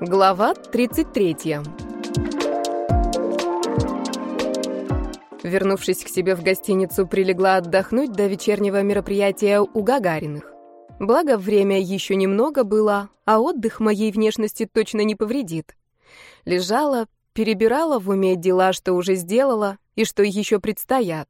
Глава 33. Вернувшись к себе в гостиницу, прилегла отдохнуть до вечернего мероприятия у Гагариных. Благо, время еще немного было, а отдых моей внешности точно не повредит. Лежала, перебирала в уме дела, что уже сделала и что еще предстоят.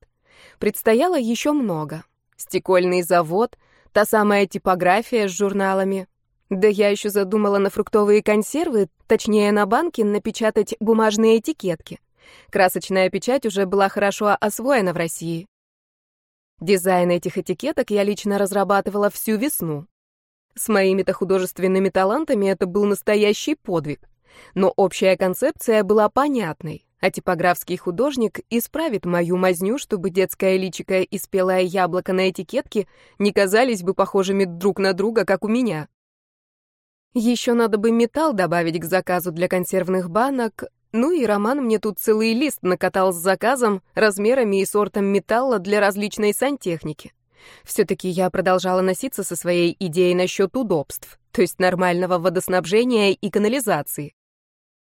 Предстояло еще много. Стекольный завод, та самая типография с журналами, да я еще задумала на фруктовые консервы, точнее на банки, напечатать бумажные этикетки. Красочная печать уже была хорошо освоена в России. Дизайн этих этикеток я лично разрабатывала всю весну. С моими-то художественными талантами это был настоящий подвиг. Но общая концепция была понятной, а типографский художник исправит мою мазню, чтобы детское личико и спелое яблоко на этикетке не казались бы похожими друг на друга, как у меня. Еще надо бы металл добавить к заказу для консервных банок. Ну и Роман мне тут целый лист накатал с заказом, размерами и сортом металла для различной сантехники. Все-таки я продолжала носиться со своей идеей насчет удобств, то есть нормального водоснабжения и канализации.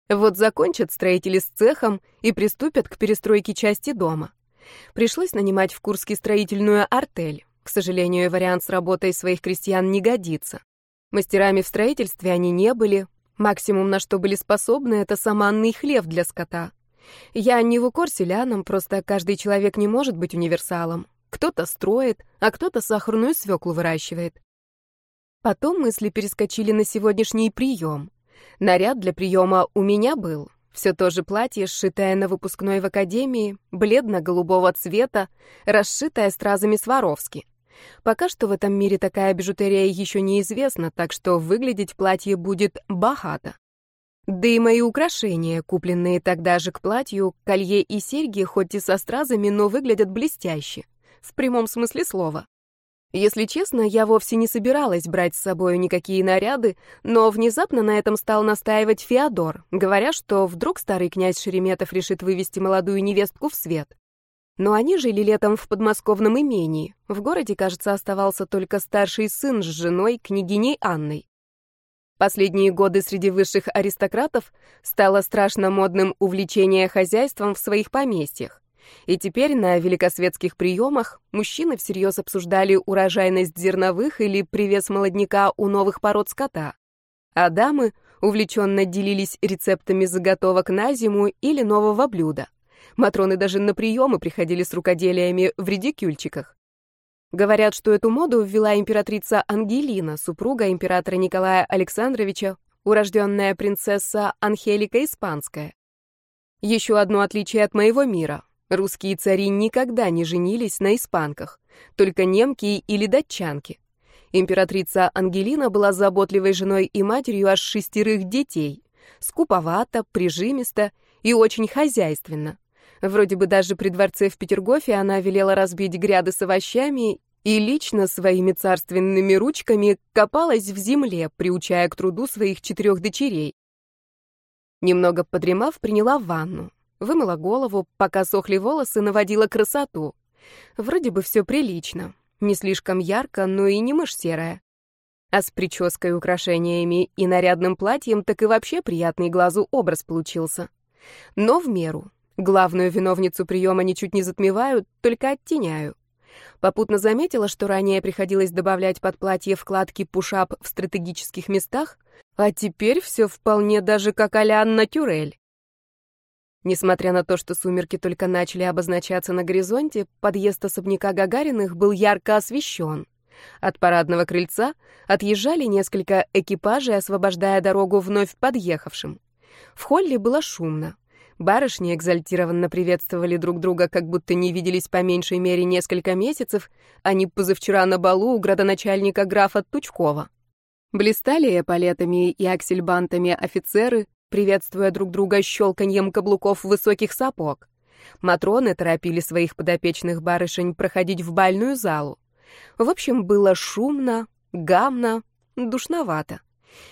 Вот закончат строители с цехом и приступят к перестройке части дома. Пришлось нанимать в Курске строительную артель. К сожалению, вариант с работой своих крестьян не годится. Мастерами в строительстве они не были. Максимум, на что были способны, это саманный хлев для скота. Я не в укор селянам, просто каждый человек не может быть универсалом. Кто-то строит, а кто-то сахарную свеклу выращивает. Потом мысли перескочили на сегодняшний прием. Наряд для приема у меня был. Все то же платье, сшитое на выпускной в академии, бледно-голубого цвета, расшитое стразами Сваровски. Пока что в этом мире такая бижутерия еще неизвестна, так что выглядеть платье будет богато. Да и мои украшения, купленные тогда же к платью, колье и серьги, хоть и со стразами, но выглядят блестяще. В прямом смысле слова. Если честно, я вовсе не собиралась брать с собой никакие наряды, но внезапно на этом стал настаивать Феодор, говоря, что вдруг старый князь Шереметов решит вывести молодую невестку в свет. Но они жили летом в подмосковном имении. В городе, кажется, оставался только старший сын с женой, княгиней Анной. Последние годы среди высших аристократов стало страшно модным увлечение хозяйством в своих поместьях. И теперь на великосветских приемах мужчины всерьез обсуждали урожайность зерновых или привес молодняка у новых пород скота. А дамы увлеченно делились рецептами заготовок на зиму или нового блюда. Матроны даже на приемы приходили с рукоделиями в редикюльчиках. Говорят, что эту моду ввела императрица Ангелина, супруга императора Николая Александровича, урожденная принцесса Анхелика Испанская. Еще одно отличие от моего мира. Русские цари никогда не женились на испанках, только немки или датчанки. Императрица Ангелина была заботливой женой и матерью аж шестерых детей, скуповато, прижимисто и очень хозяйственно. Вроде бы даже при дворце в Петергофе она велела разбить гряды с овощами и лично своими царственными ручками копалась в земле, приучая к труду своих четырех дочерей. Немного подремав, приняла ванну. Вымыла голову, пока сохли волосы, наводила красоту. Вроде бы все прилично. Не слишком ярко, но и не мышь серая. А с прической, украшениями и нарядным платьем так и вообще приятный глазу образ получился. Но в меру. Главную виновницу приема ничуть не затмеваю, только оттеняю. Попутно заметила, что ранее приходилось добавлять под платье вкладки пушап в стратегических местах, а теперь все вполне даже как а-ля натюрель. Несмотря на то, что сумерки только начали обозначаться на горизонте, подъезд особняка Гагариных был ярко освещен. От парадного крыльца отъезжали несколько экипажей, освобождая дорогу вновь подъехавшим. В холле было шумно. Барышни экзальтированно приветствовали друг друга, как будто не виделись по меньшей мере несколько месяцев, а не позавчера на балу у градоначальника графа Тучкова. Блистали эполетами и аксельбантами офицеры, приветствуя друг друга щелканьем каблуков высоких сапог. Матроны торопили своих подопечных барышень проходить в бальную залу. В общем, было шумно, гамно, душновато.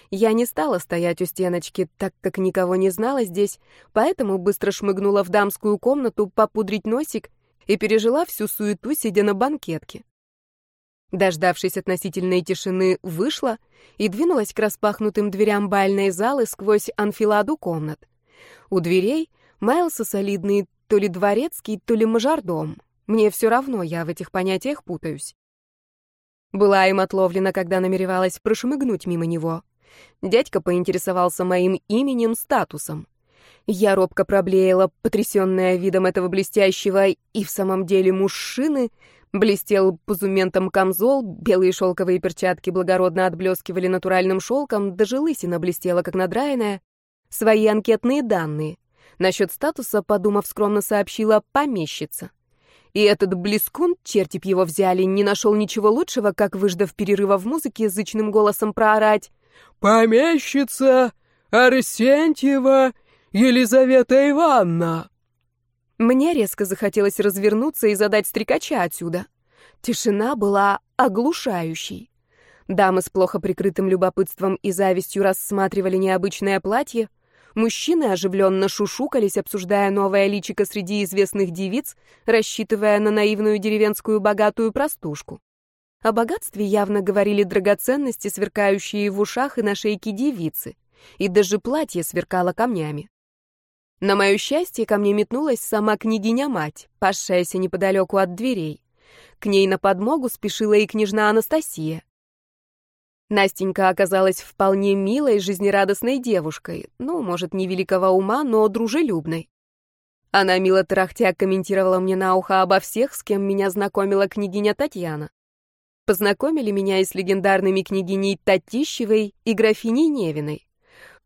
Я не стала стоять у стеночки, так как никого не знала здесь, поэтому быстро шмыгнула в дамскую комнату попудрить носик и пережила всю суету, сидя на банкетке. Дождавшись относительной тишины, вышла и двинулась к распахнутым дверям бальной залы сквозь анфиладу комнат. У дверей маялся солидный то ли дворецкий, то ли мажордом. Мне все равно, я в этих понятиях путаюсь. Была им отловлена, когда намеревалась прошмыгнуть мимо него. Дядька поинтересовался моим именем, статусом. Я робко проблеяла, потрясенная видом этого блестящего и в самом деле мужчины, блестел позументом камзол, белые шелковые перчатки благородно отблескивали натуральным шелком, даже лысина блестела, как надраенная. Свои анкетные данные. Насчет статуса, подумав, скромно сообщила помещица. И этот блескун, черти б его взяли, не нашел ничего лучшего, как, выждав перерыва в музыке, язычным голосом проорать «Помещица Арсентьева Елизавета Ивановна!» Мне резко захотелось развернуться и задать стрекача отсюда. Тишина была оглушающей. Дамы с плохо прикрытым любопытством и завистью рассматривали необычное платье, Мужчины оживленно шушукались, обсуждая новое личико среди известных девиц, рассчитывая на наивную деревенскую богатую простушку. О богатстве явно говорили драгоценности, сверкающие в ушах и на шейке девицы, и даже платье сверкало камнями. На мое счастье, ко мне метнулась сама княгиня-мать, пасшаяся неподалеку от дверей. К ней на подмогу спешила и княжна Анастасия. Настенька оказалась вполне милой, жизнерадостной девушкой, ну, может, не великого ума, но дружелюбной. Она мило трахтя комментировала мне на ухо обо всех, с кем меня знакомила княгиня Татьяна. Познакомили меня и с легендарными княгиней Татищевой и графиней Невиной.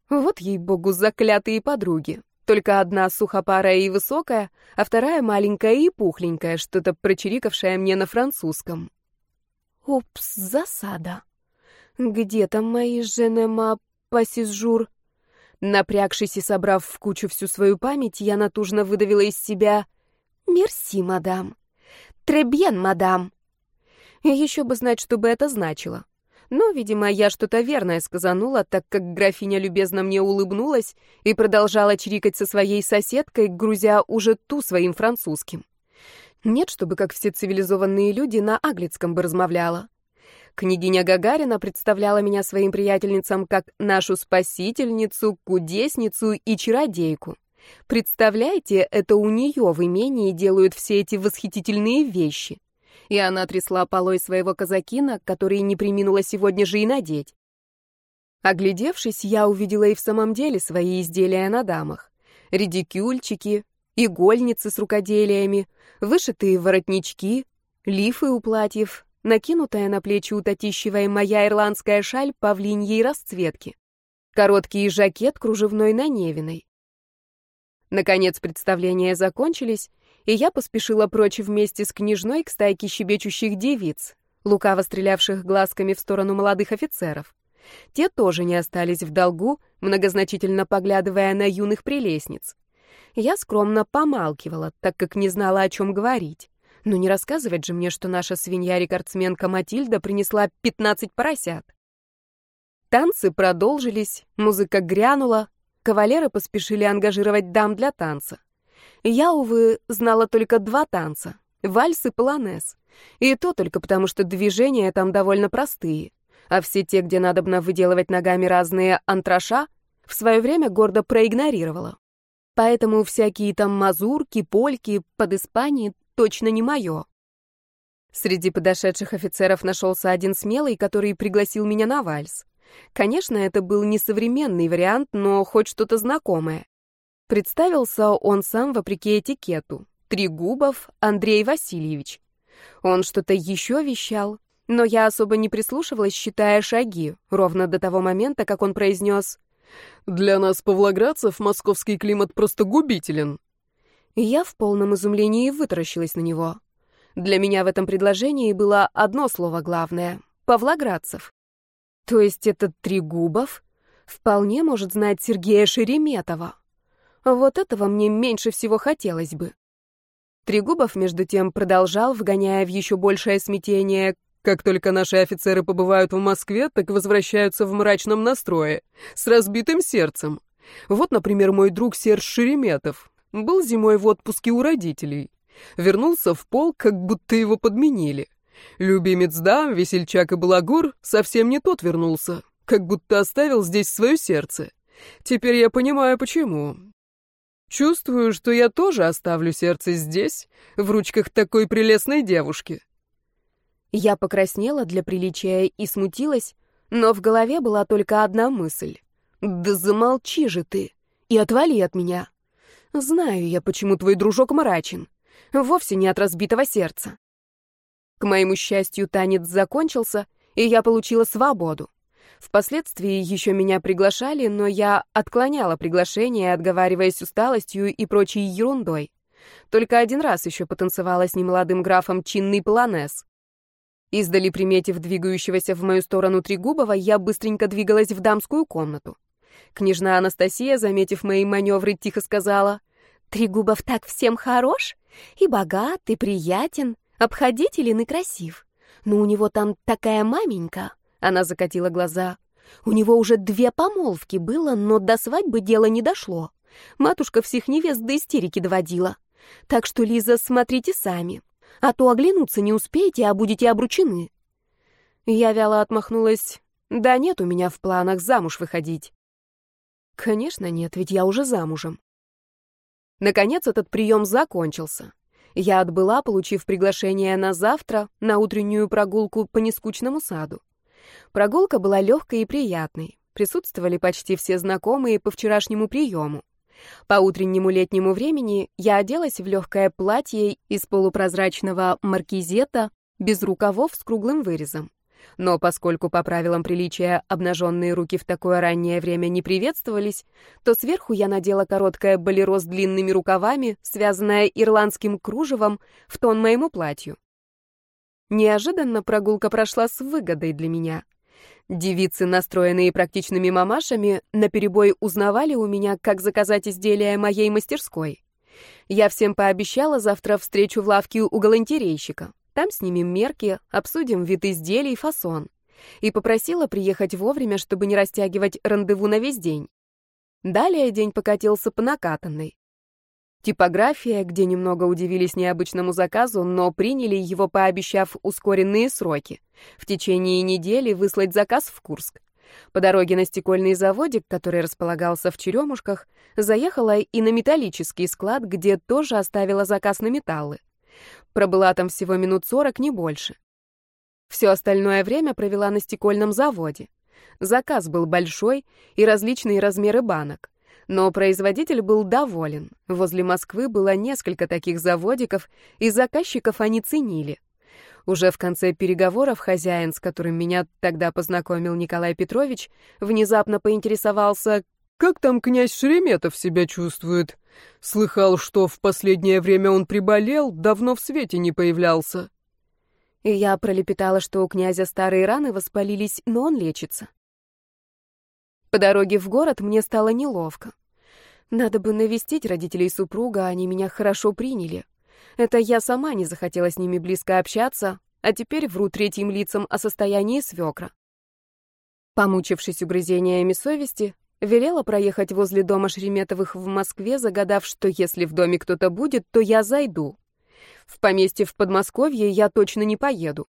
Вот ей-богу, заклятые подруги. Только одна сухопарая и высокая, а вторая маленькая и пухленькая, что-то прочирикавшая мне на французском. Упс, засада. Где там мои женема пассижур? Напрягшись и собрав в кучу всю свою память, я натужно выдавила из себя «Мерси, мадам». «Требьен, мадам». Еще бы знать, что бы это значило. Но, видимо, я что-то верное сказанула, так как графиня любезно мне улыбнулась и продолжала чирикать со своей соседкой, грузя уже ту своим французским. Нет, чтобы, как все цивилизованные люди, на аглицком бы размовляла. Княгиня Гагарина представляла меня своим приятельницам как нашу спасительницу, кудесницу и чародейку. Представляете, это у нее в имении делают все эти восхитительные вещи. И она трясла полой своего казакина, который не приминула сегодня же и надеть. Оглядевшись, я увидела и в самом деле свои изделия на дамах. Редикюльчики, игольницы с рукоделиями, вышитые воротнички, лифы у платьев, накинутая на плечи у моя ирландская шаль павлиньей расцветки, короткий жакет кружевной на Невиной. Наконец представления закончились, и я поспешила прочь вместе с княжной к стайке щебечущих девиц, лукаво стрелявших глазками в сторону молодых офицеров. Те тоже не остались в долгу, многозначительно поглядывая на юных прелестниц. Я скромно помалкивала, так как не знала, о чем говорить. Но не рассказывать же мне, что наша свинья-рекордсменка Матильда принесла 15 поросят. Танцы продолжились, музыка грянула, кавалеры поспешили ангажировать дам для танца. Я, увы, знала только два танца — вальс и полонез. И то только потому, что движения там довольно простые. А все те, где надобно выделывать ногами разные антраша, в свое время гордо проигнорировала. Поэтому всякие там мазурки, польки под Испанией точно не мое. Среди подошедших офицеров нашелся один смелый, который пригласил меня на вальс. Конечно, это был не современный вариант, но хоть что-то знакомое. Представился он сам вопреки этикету. Тригубов Андрей Васильевич. Он что-то еще вещал, но я особо не прислушивалась, считая шаги, ровно до того момента, как он произнес «Для нас, павлоградцев, московский климат просто губителен я в полном изумлении вытаращилась на него. Для меня в этом предложении было одно слово главное — Павлоградцев. То есть этот Трегубов вполне может знать Сергея Шереметова. Вот этого мне меньше всего хотелось бы. Трегубов, между тем, продолжал, вгоняя в еще большее смятение. Как только наши офицеры побывают в Москве, так возвращаются в мрачном настрое, с разбитым сердцем. Вот, например, мой друг Серж Шереметов. Был зимой в отпуске у родителей. Вернулся в полк, как будто его подменили. Любимец дам, весельчак и балагур совсем не тот вернулся, как будто оставил здесь свое сердце. Теперь я понимаю, почему. Чувствую, что я тоже оставлю сердце здесь, в ручках такой прелестной девушки. Я покраснела для приличия и смутилась, но в голове была только одна мысль. «Да замолчи же ты и отвали от меня. Знаю я, почему твой дружок мрачен. Вовсе не от разбитого сердца». К моему счастью, танец закончился, и я получила свободу. Впоследствии еще меня приглашали, но я отклоняла приглашение, отговариваясь усталостью и прочей ерундой. Только один раз еще потанцевала с немолодым графом чинный полонез. Издали приметив двигающегося в мою сторону Трегубова, я быстренько двигалась в дамскую комнату. Княжна Анастасия, заметив мои маневры, тихо сказала, «Трегубов так всем хорош, и богат, и приятен, обходителен и красив. Но у него там такая маменька, она закатила глаза. У него уже две помолвки было, но до свадьбы дело не дошло. Матушка всех невест до истерики доводила. Так что, Лиза, смотрите сами. А то оглянуться не успеете, а будете обручены. Я вяло отмахнулась. Да нет у меня в планах замуж выходить. Конечно нет, ведь я уже замужем. Наконец этот прием закончился. Я отбыла, получив приглашение на завтра на утреннюю прогулку по нескучному саду. Прогулка была легкой и приятной. Присутствовали почти все знакомые по вчерашнему приему. По утреннему летнему времени я оделась в легкое платье из полупрозрачного маркизета, без рукавов с круглым вырезом. Но поскольку по правилам приличия обнаженные руки в такое раннее время не приветствовались, то сверху я надела короткое болеро с длинными рукавами, связанное ирландским кружевом в тон моему платью. Неожиданно прогулка прошла с выгодой для меня. Девицы, настроенные практичными мамашами, наперебой узнавали у меня, как заказать изделия моей мастерской. Я всем пообещала завтра встречу в лавке у галантерейщика. Там снимем мерки, обсудим вид изделий, фасон. И попросила приехать вовремя, чтобы не растягивать рандеву на весь день. Далее день покатился по накатанной. Типография, где немного удивились необычному заказу, но приняли его, пообещав ускоренные сроки. В течение недели выслать заказ в Курск. По дороге на стекольный заводик, который располагался в Черемушках, заехала и на металлический склад, где тоже оставила заказ на металлы. Пробыла там всего минут сорок, не больше. Все остальное время провела на стекольном заводе. Заказ был большой и различные размеры банок. Но производитель был доволен. Возле Москвы было несколько таких заводиков, и заказчиков они ценили. Уже в конце переговоров хозяин, с которым меня тогда познакомил Николай Петрович, внезапно поинтересовался, «Как там князь Шереметов себя чувствует? Слыхал, что в последнее время он приболел, давно в свете не появлялся». И я пролепетала, что у князя старые раны воспалились, но он лечится. По дороге в город мне стало неловко. Надо бы навестить родителей супруга, они меня хорошо приняли. Это я сама не захотела с ними близко общаться, а теперь вру третьим лицам о состоянии свекра. Помучившись угрызениями совести, велела проехать возле дома Шереметовых в Москве, загадав, что если в доме кто-то будет, то я зайду. В поместье в Подмосковье я точно не поеду.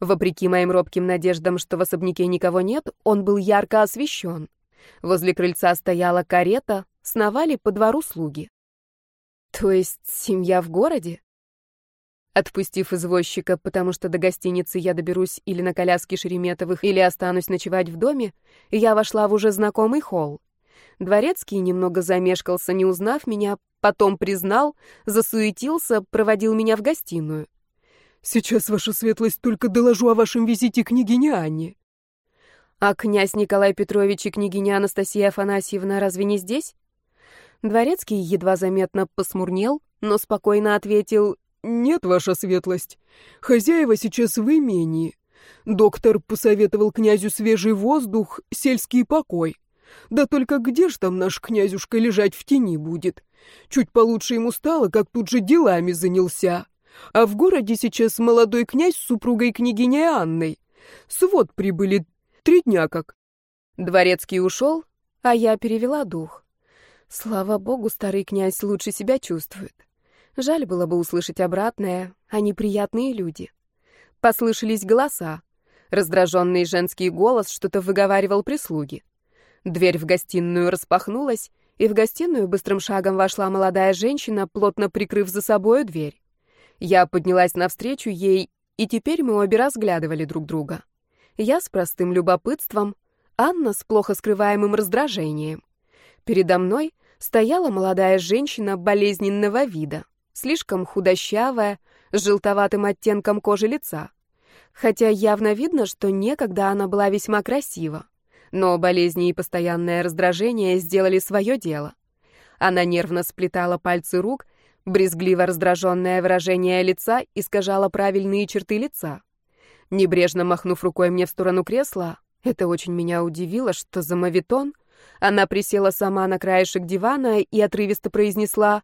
Вопреки моим робким надеждам, что в особняке никого нет, он был ярко освещен. Возле крыльца стояла карета, сновали по двору слуги. То есть семья в городе? Отпустив извозчика, потому что до гостиницы я доберусь или на коляске Шереметовых, или останусь ночевать в доме, я вошла в уже знакомый холл. Дворецкий немного замешкался, не узнав меня, потом признал, засуетился, проводил меня в гостиную. «Сейчас, ваша светлость, только доложу о вашем визите княгине Анне». А князь Николай Петрович и княгиня Анастасия Афанасьевна разве не здесь? Дворецкий едва заметно посмурнел, но спокойно ответил «Нет, ваша светлость. Хозяева сейчас в имении. Доктор посоветовал князю свежий воздух, сельский покой. Да только где ж там наш князюшка лежать в тени будет? Чуть получше ему стало, как тут же делами занялся. А в городе сейчас молодой князь с супругой княгиней Анной. Свод прибыли Три дня как. Дворецкий ушел, а я перевела дух. Слава богу, старый князь лучше себя чувствует. Жаль было бы услышать обратное, они приятные люди. Послышались голоса. Раздраженный женский голос что-то выговаривал прислуги. Дверь в гостиную распахнулась, и в гостиную быстрым шагом вошла молодая женщина, плотно прикрыв за собою дверь. Я поднялась навстречу ей, и теперь мы обе разглядывали друг друга. Я с простым любопытством, Анна с плохо скрываемым раздражением. Передо мной стояла молодая женщина болезненного вида, слишком худощавая, с желтоватым оттенком кожи лица. Хотя явно видно, что некогда она была весьма красива. Но болезни и постоянное раздражение сделали свое дело. Она нервно сплетала пальцы рук, брезгливо раздраженное выражение лица искажало правильные черты лица. Небрежно махнув рукой мне в сторону кресла, это очень меня удивило, что за мавитон она присела сама на краешек дивана и отрывисто произнесла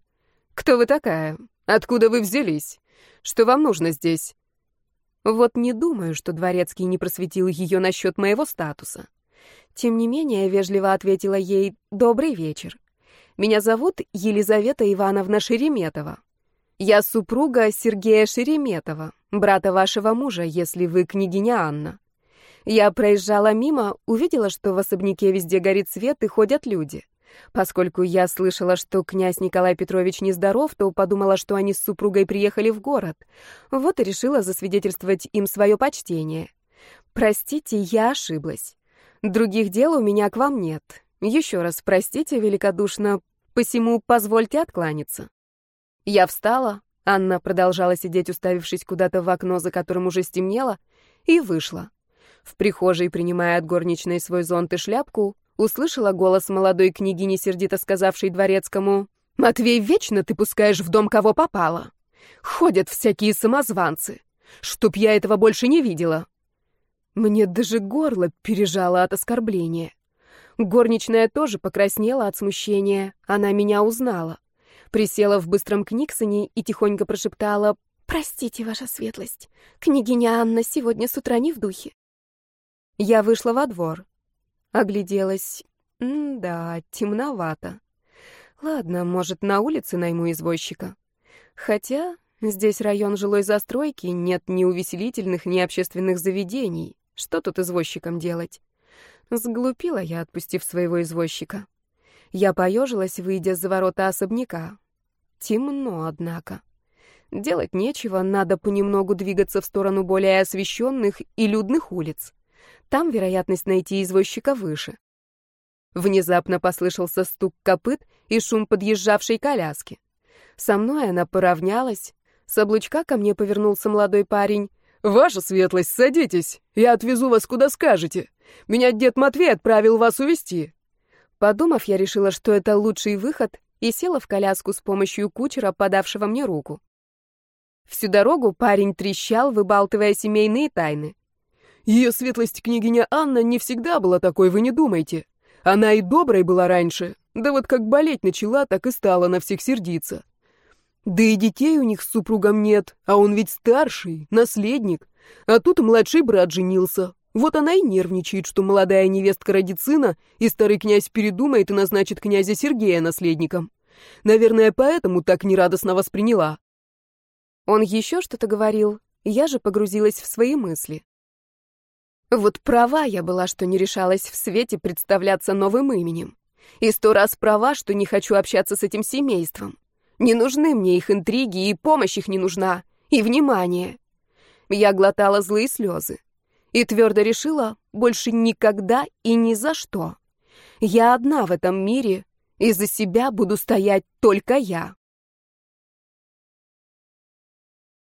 «Кто вы такая? Откуда вы взялись? Что вам нужно здесь?» Вот не думаю, что Дворецкий не просветил ее насчет моего статуса. Тем не менее, вежливо ответила ей «Добрый вечер. Меня зовут Елизавета Ивановна Шереметова. Я супруга Сергея Шереметова, брата вашего мужа, если вы княгиня Анна. Я проезжала мимо, увидела, что в особняке везде горит свет и ходят люди. Поскольку я слышала, что князь Николай Петрович нездоров, то подумала, что они с супругой приехали в город. Вот и решила засвидетельствовать им свое почтение. Простите, я ошиблась. Других дел у меня к вам нет. Еще раз простите великодушно, посему позвольте откланяться. Я встала, Анна продолжала сидеть, уставившись куда-то в окно, за которым уже стемнело, и вышла. В прихожей, принимая от горничной свой зонт и шляпку, услышала голос молодой княгини, сердито сказавшей дворецкому, «Матвей, вечно ты пускаешь в дом кого попало. Ходят всякие самозванцы. Чтоб я этого больше не видела». Мне даже горло пережало от оскорбления. Горничная тоже покраснела от смущения. Она меня узнала. Присела в быстром книгсоне и тихонько прошептала «Простите, ваша светлость, княгиня Анна сегодня с утра не в духе». Я вышла во двор. Огляделась. М да, темновато. Ладно, может, на улице найму извозчика. Хотя здесь район жилой застройки, нет ни увеселительных, ни общественных заведений. Что тут извозчикам делать? Сглупила я, отпустив своего извозчика. Я поежилась, выйдя за ворота особняка. Темно, однако. Делать нечего, надо понемногу двигаться в сторону более освещенных и людных улиц. Там вероятность найти извозчика выше. Внезапно послышался стук копыт и шум подъезжавшей коляски. Со мной она поравнялась. С облучка ко мне повернулся молодой парень. «Ваша светлость, садитесь. Я отвезу вас куда скажете. Меня дед Матвей отправил вас увезти». Подумав, я решила, что это лучший выход, и села в коляску с помощью кучера, подавшего мне руку. Всю дорогу парень трещал, выбалтывая семейные тайны. «Ее светлость княгиня Анна не всегда была такой, вы не думайте. Она и доброй была раньше, да вот как болеть начала, так и стала на всех сердиться. Да и детей у них с супругом нет, а он ведь старший, наследник. А тут младший брат женился. Вот она и нервничает, что молодая невестка родит сына, и старый князь передумает и назначит князя Сергея наследником. Наверное, поэтому так нерадостно восприняла. Он еще что-то говорил, я же погрузилась в свои мысли. Вот права я была, что не решалась в свете представляться новым именем. И сто раз права, что не хочу общаться с этим семейством. Не нужны мне их интриги, и помощь их не нужна, и внимание. Я глотала злые слезы и твердо решила больше никогда и ни за что. Я одна в этом мире, и за себя буду стоять только я.